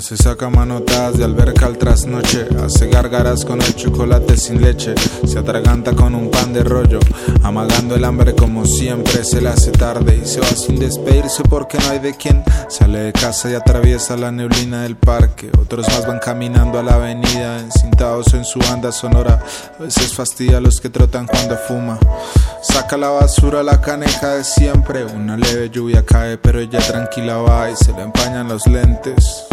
Se saca manotadas de alberca al trasnoche, hace gárgaras con el chocolate sin leche, se atraganta con un pan de rollo, amagando el hambre como siempre, se le hace tarde y se va sin despedirse porque no hay de quien. Sale de casa y atraviesa la neblina del parque, otros más van caminando a la avenida, encintados en su banda sonora, a veces fastidia a los que trotan cuando fuma. Saca la basura la caneja de siempre, una leve lluvia cae pero ella tranquila va y se le empañan los lentes.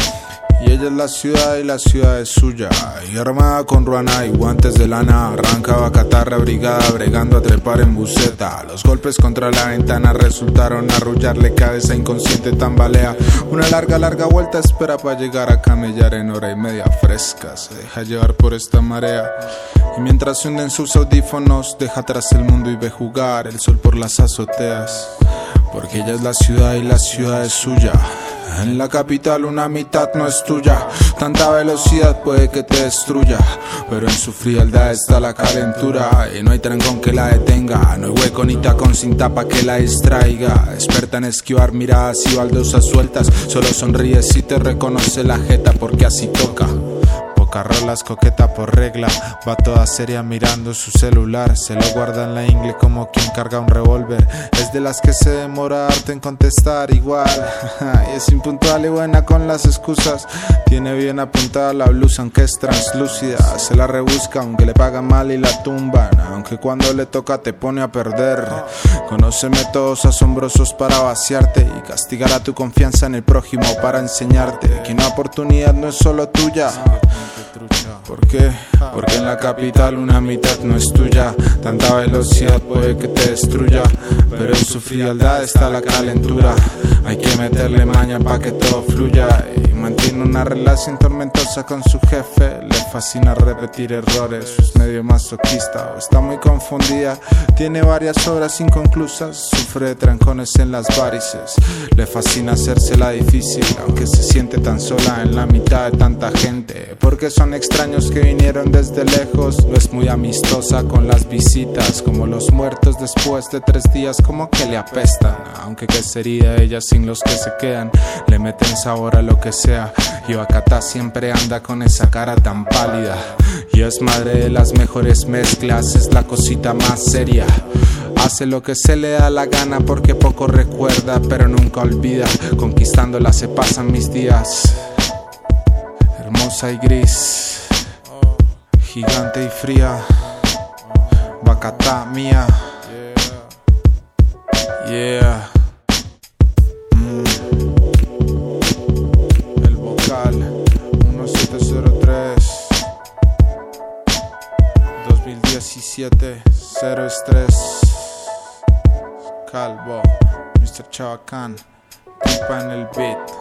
Y ella es la ciudad y la ciudad es suya. Y armada con ruana y guantes de lana, arranca catarra brigada, bregando a trepar en buceta. Los golpes contra la ventana resultaron arrullarle cabeza inconsciente tambalea. Una larga, larga vuelta espera para llegar a camellar en hora y media fresca. Se deja llevar por esta marea. Y mientras se hunden sus audífonos, deja atrás el mundo y ve jugar el sol por las azoteas. Porque ella es la ciudad y la ciudad es suya. En la capital una mitad no es tuya. Tanta velocidad puede que te destruya. Pero en su frialdad está la calentura. Y no hay trancón que la detenga. No hay hueco ni tacón sin tapa que la distraiga. Experta en esquivar miradas y baldosas sueltas. Solo sonríe si te reconoce la jeta porque así toca. Carrolas coqueta por regla, va toda seria mirando su celular, se lo guarda en la ingle como quien carga un revólver. Es de las que se demora harto en contestar igual, y es impuntual y buena con las excusas. Tiene bien apuntada la blusa aunque es translúcida, se la rebusca aunque le paga mal y la tumban, aunque cuando le toca te pone a perder. Conoce métodos asombrosos para vaciarte y castigar a tu confianza en el prójimo para enseñarte que una oportunidad no es solo tuya. ¿Por qué? Porque en la capital una mitad no es tuya. Tanta velocidad puede que te destruya. Pero en su frialdad está la calentura. Hay que meterle maña para que todo fluya. Y mantiene una relación tormentosa con su jefe. Le fascina repetir errores. Es medio masoquista o está muy confundida. Tiene varias obras inconclusas. Sufre de trancones en las varices. Le fascina hacérsela difícil. Aunque se siente tan sola en la mitad de tanta gente. Porque son extraños que vinieron desde lejos. No es muy amistosa con las visitas. Como los muertos después de tres días, como que le apestan. Aunque que sería ella sin los que se quedan. Le meten sabor a lo que sea. Y Bacata siempre anda con esa cara tan pálida. Y es madre de las mejores mezclas, es la cosita más seria. Hace lo que se le da la gana porque poco recuerda, pero nunca olvida. Conquistándola se pasan mis días. Hermosa y gris, gigante y fría. Bacata mía. Yeah. Mm. El vocal 1703 2017 Cero estrés Calvo Mr. Chavacán Tipa en el beat